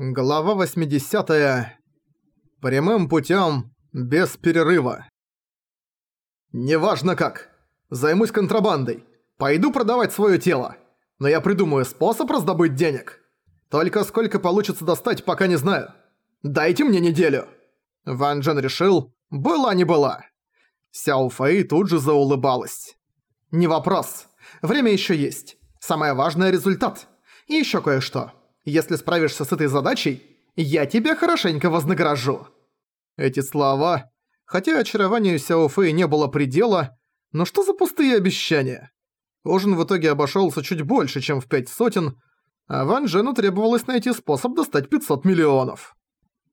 Глава 80. -я. Прямым путем, без перерыва. Неважно как. Займусь контрабандой. Пойду продавать свое тело. Но я придумаю способ раздобыть денег. Только сколько получится достать, пока не знаю. Дайте мне неделю. Ван Джен решил, была не была. Сяо Фэй тут же заулыбалась. Не вопрос. Время еще есть. Самое важное – результат. И еще кое-что. Если справишься с этой задачей, я тебя хорошенько вознагражу». Эти слова, хотя очарованию Сяо Фэй не было предела, но что за пустые обещания? Ужин в итоге обошелся чуть больше, чем в пять сотен, а Ван Джену требовалось найти способ достать 500 миллионов.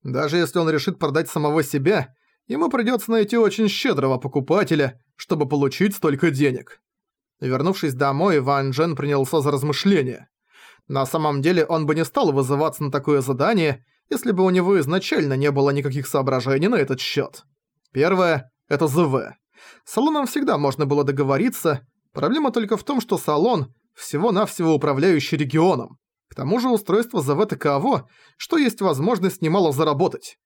Даже если он решит продать самого себя, ему придется найти очень щедрого покупателя, чтобы получить столько денег. Вернувшись домой, Ван Джен принялся за размышления. На самом деле он бы не стал вызываться на такое задание, если бы у него изначально не было никаких соображений на этот счет. Первое – это ЗВ. С салоном всегда можно было договориться, проблема только в том, что салон – всего-навсего управляющий регионом. К тому же устройство ЗВ таково, что есть возможность немало заработать.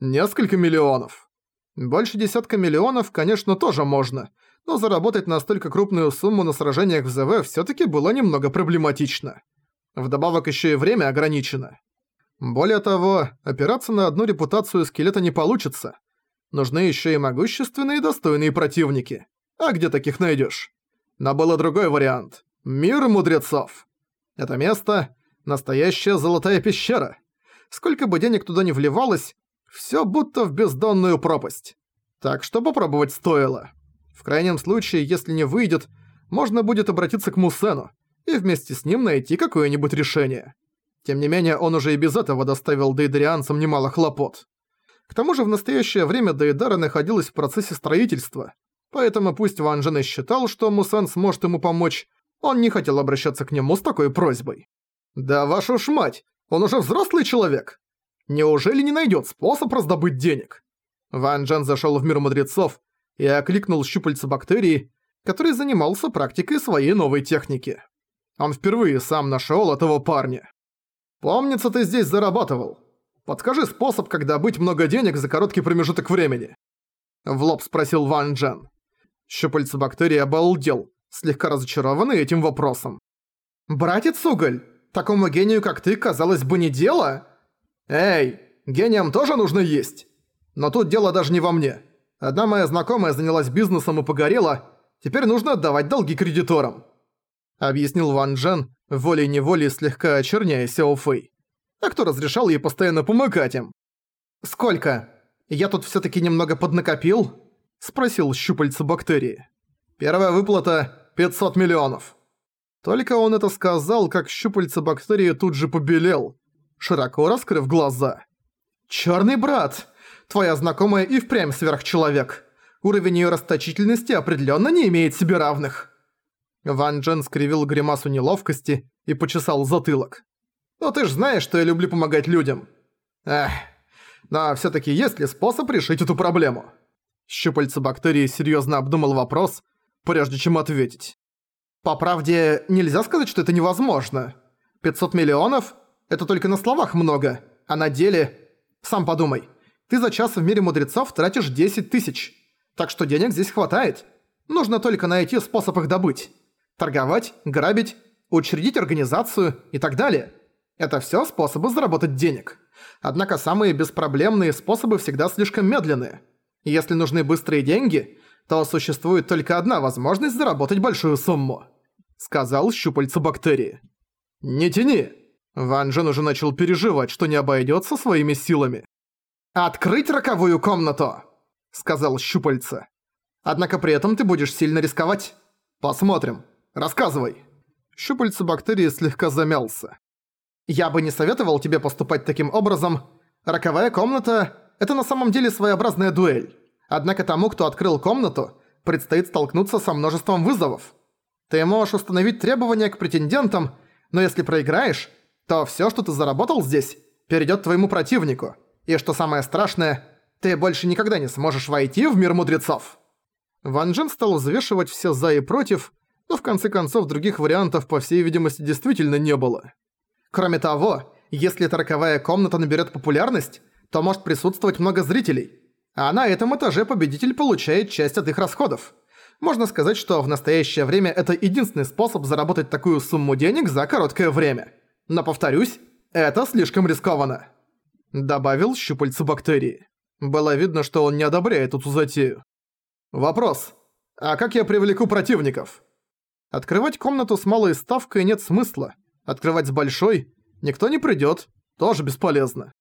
Несколько миллионов. Больше десятка миллионов, конечно, тоже можно, но заработать настолько крупную сумму на сражениях в ЗВ всё-таки было немного проблематично. Вдобавок еще и время ограничено. Более того, опираться на одну репутацию скелета не получится. Нужны еще и могущественные и достойные противники. А где таких найдешь? Но был и другой вариант. Мир мудрецов. Это место – настоящая золотая пещера. Сколько бы денег туда ни вливалось, все будто в бездонную пропасть. Так что попробовать стоило. В крайнем случае, если не выйдет, можно будет обратиться к Мусену, и вместе с ним найти какое-нибудь решение. Тем не менее, он уже и без этого доставил дейдарианцам немало хлопот. К тому же в настоящее время Дейдара находилась в процессе строительства, поэтому пусть Ван Джен считал, что Мусан сможет ему помочь, он не хотел обращаться к нему с такой просьбой. «Да вашу ж мать, он уже взрослый человек! Неужели не найдет способ раздобыть денег?» Ван Джен зашел в мир мудрецов и окликнул щупальца бактерии, который занимался практикой своей новой техники. Он впервые сам нашел этого парня. «Помнится, ты здесь зарабатывал. Подскажи способ, как добыть много денег за короткий промежуток времени». В лоб спросил Ван Джен. Щупальца бактерии обалдел, слегка разочарованный этим вопросом. «Братец Уголь, такому гению, как ты, казалось бы, не дело?» «Эй, гениям тоже нужно есть. Но тут дело даже не во мне. Одна моя знакомая занялась бизнесом и погорела, теперь нужно отдавать долги кредиторам объяснил Ван Джен, волей-неволей слегка очерняя Сяо Фэй. А кто разрешал ей постоянно помогать им? «Сколько? Я тут всё-таки немного поднакопил?» – спросил щупальца бактерии. «Первая выплата – 500 миллионов». Только он это сказал, как щупальца бактерии тут же побелел, широко раскрыв глаза. «Чёрный брат! Твоя знакомая и впрямь сверхчеловек. Уровень её расточительности определённо не имеет себе равных». Ван Джен скривил гримасу неловкости и почесал затылок. «Ну ты ж знаешь, что я люблю помогать людям. Эх, но всё-таки есть ли способ решить эту проблему?» Щупальца бактерии серьёзно обдумал вопрос, прежде чем ответить. «По правде, нельзя сказать, что это невозможно. 500 миллионов – это только на словах много, а на деле… Сам подумай, ты за час в мире мудрецов тратишь 10 тысяч, так что денег здесь хватает. Нужно только найти способ их добыть торговать, грабить, учредить организацию и так далее. Это все способы заработать денег. Однако самые беспроблемные способы всегда слишком медленные. Если нужны быстрые деньги, то существует только одна возможность заработать большую сумму. Сказал щупальца бактерии. «Не тяни!» Ван Джен уже начал переживать, что не обойдется своими силами. «Открыть роковую комнату!» Сказал щупальца. «Однако при этом ты будешь сильно рисковать. Посмотрим, Рассказывай!» Щупальца бактерии слегка замялся. «Я бы не советовал тебе поступать таким образом. Роковая комната – это на самом деле своеобразная дуэль. Однако тому, кто открыл комнату, предстоит столкнуться со множеством вызовов. Ты можешь установить требования к претендентам, но если проиграешь, то всё, что ты заработал здесь, перейдёт твоему противнику. И что самое страшное, ты больше никогда не сможешь войти в мир мудрецов». Ван Джен стал взвешивать все «за» и «против», но в конце концов других вариантов, по всей видимости, действительно не было. Кроме того, если эта роковая комната наберет популярность, то может присутствовать много зрителей. А на этом этаже победитель получает часть от их расходов. Можно сказать, что в настоящее время это единственный способ заработать такую сумму денег за короткое время. Но повторюсь, это слишком рискованно. Добавил щупальца бактерии. Было видно, что он не одобряет эту затею. Вопрос. А как я привлеку противников? Открывать комнату с малой ставкой нет смысла. Открывать с большой никто не придёт, тоже бесполезно.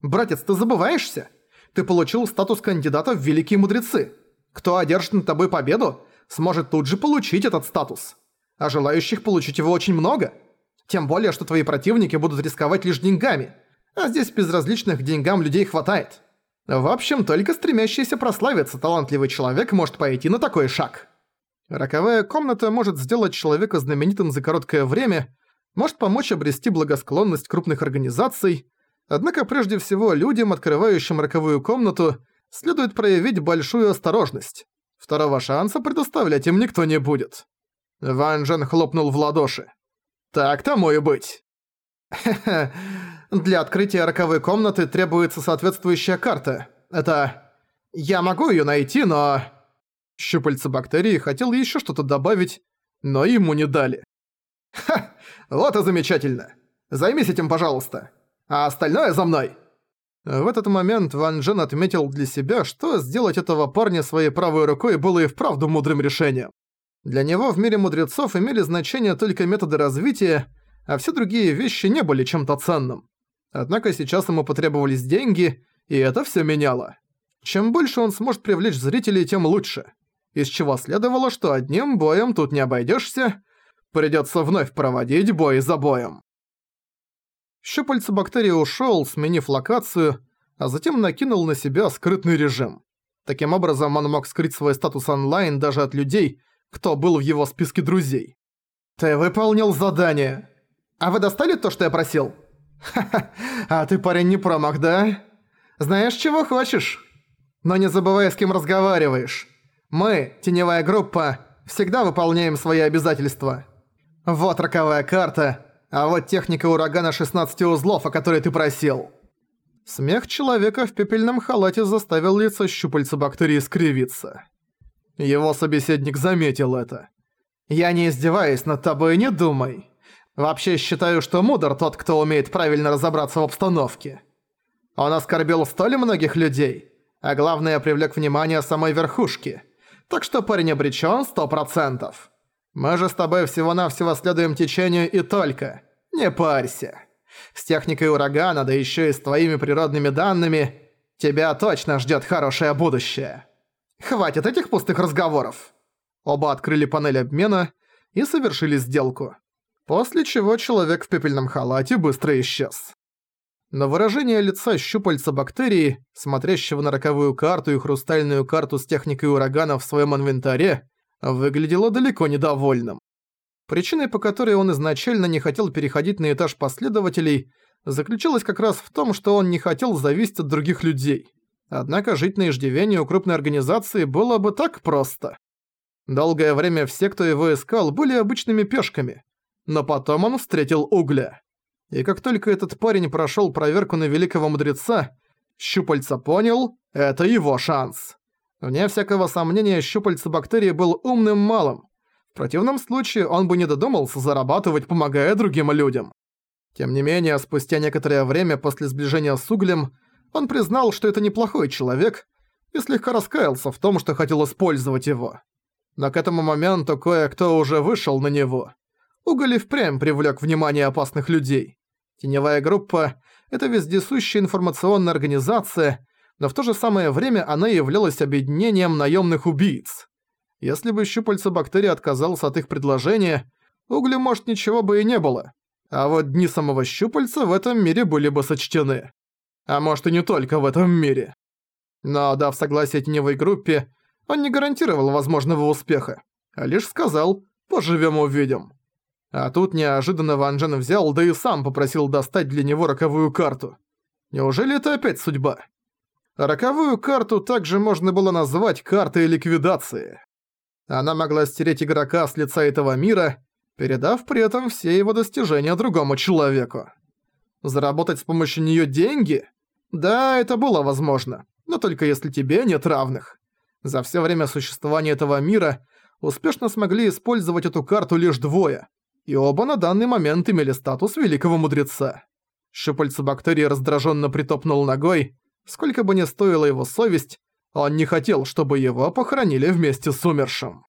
Братец, ты забываешься? Ты получил статус кандидата в Великие Мудрецы. Кто одержит над тобой победу, сможет тут же получить этот статус. А желающих получить его очень много. Тем более, что твои противники будут рисковать лишь деньгами. А здесь безразличных к деньгам людей хватает. В общем, только стремящийся прославиться талантливый человек может пойти на такой шаг. Роковая комната может сделать человека знаменитым за короткое время, может помочь обрести благосклонность крупных организаций, однако прежде всего людям, открывающим роковую комнату, следует проявить большую осторожность. Второго шанса предоставлять им никто не будет. Ван Джен хлопнул в ладоши. «Так тому и быть». «Хе-хе, для открытия роковой комнаты требуется соответствующая карта. Это... Я могу её найти, но...» Щупальца бактерии хотел еще что-то добавить, но ему не дали. «Ха! Вот и замечательно! Займись этим, пожалуйста! А остальное за мной!» В этот момент Ван Джен отметил для себя, что сделать этого парня своей правой рукой было и вправду мудрым решением. Для него в мире мудрецов имели значение только методы развития, а все другие вещи не были чем-то ценным. Однако сейчас ему потребовались деньги, и это все меняло. Чем больше он сможет привлечь зрителей, тем лучше из чего следовало, что одним боем тут не обойдешься, придется вновь проводить бой за боем. Щупальца бактерии ушел, сменив локацию, а затем накинул на себя скрытный режим. Таким образом, он мог скрыть свой статус онлайн даже от людей, кто был в его списке друзей. «Ты выполнил задание. А вы достали то, что я просил?» «Ха-ха, а ты, парень, не промах, да? Знаешь, чего хочешь? Но не забывай, с кем разговариваешь. Мы, теневая группа, всегда выполняем свои обязательства. Вот роковая карта, а вот техника урагана 16 узлов, о которой ты просил». Смех человека в пепельном халате заставил лицо щупальца бактерии скривиться. Его собеседник заметил это. «Я не издеваюсь над тобой, не думай. Вообще считаю, что мудр тот, кто умеет правильно разобраться в обстановке. Он оскорбил столь многих людей, а главное привлек внимание самой верхушки так что парень обречён сто процентов. Мы же с тобой всего-навсего следуем течению и только. Не парься. С техникой урагана, да ещё и с твоими природными данными, тебя точно ждёт хорошее будущее. Хватит этих пустых разговоров. Оба открыли панель обмена и совершили сделку. После чего человек в пепельном халате быстро исчез но выражение лица щупальца бактерии, смотрящего на роковую карту и хрустальную карту с техникой урагана в своем инвентаре, выглядело далеко недовольным. Причиной, по которой он изначально не хотел переходить на этаж последователей, заключалась как раз в том, что он не хотел зависеть от других людей. Однако жить на иждивении у крупной организации было бы так просто. Долгое время все, кто его искал, были обычными пешками. Но потом он встретил угля. И как только этот парень прошёл проверку на великого мудреца, Щупальца понял – это его шанс. Вне всякого сомнения, Щупальца бактерии был умным малым. В противном случае он бы не додумался зарабатывать, помогая другим людям. Тем не менее, спустя некоторое время после сближения с Углем, он признал, что это неплохой человек, и слегка раскаялся в том, что хотел использовать его. Но к этому моменту кое-кто уже вышел на него. Уголь и впрямь привлек внимание опасных людей. Теневая группа – это вездесущая информационная организация, но в то же самое время она являлась объединением наемных убийц. Если бы щупальца бактерии отказался от их предложения, углю, может, ничего бы и не было. А вот дни самого щупальца в этом мире были бы сочтены. А может и не только в этом мире. Но, дав согласие теневой группе, он не гарантировал возможного успеха, а лишь сказал «поживем-увидим». А тут неожиданно Ван Джен взял, да и сам попросил достать для него роковую карту. Неужели это опять судьба? Роковую карту также можно было назвать картой ликвидации. Она могла стереть игрока с лица этого мира, передав при этом все его достижения другому человеку. Заработать с помощью неё деньги? Да, это было возможно, но только если тебе нет равных. За всё время существования этого мира успешно смогли использовать эту карту лишь двое, и оба на данный момент имели статус великого мудреца. Щупальца бактерии раздражённо притопнул ногой. Сколько бы ни стоила его совесть, он не хотел, чтобы его похоронили вместе с умершим.